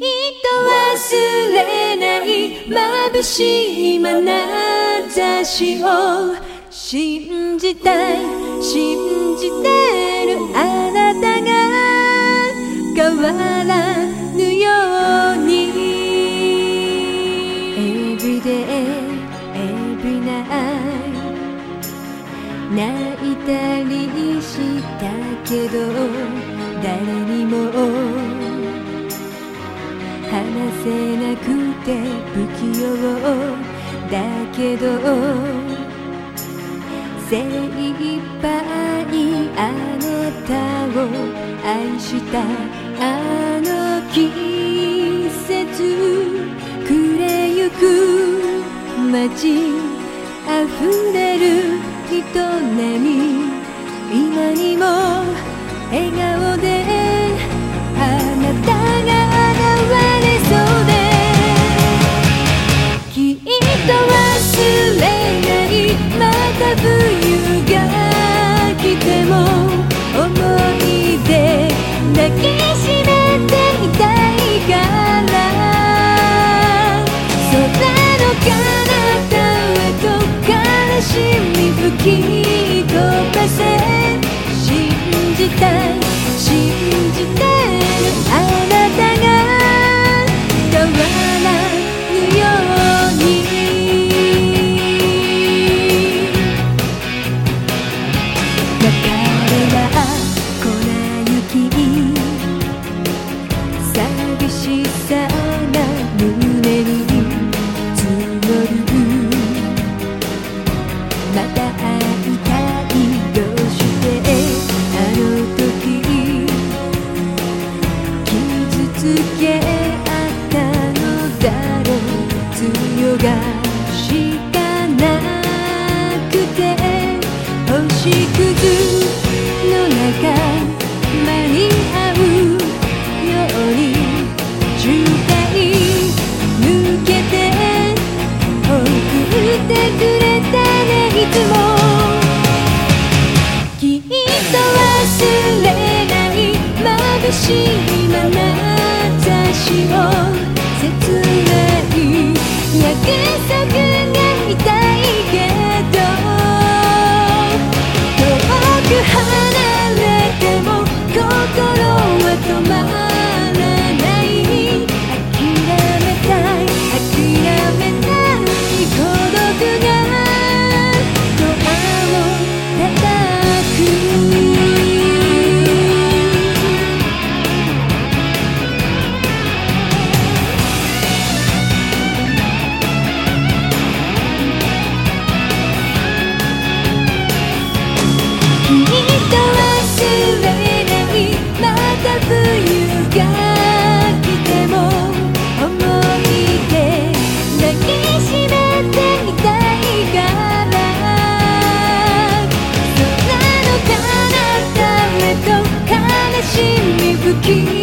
忘れない眩しい眼差しを信じたい信じてるあなたが変わらぬように。Every day, every night 泣いたりしたけど誰にも話せなくて不器用だけど精一杯あなたを愛したあの季節暮れゆく街溢れる人波今にも笑顔でしみ吹き強がしかなくて星屑の中間に合うように渋滞抜けて送ってくれたねいつも second You keep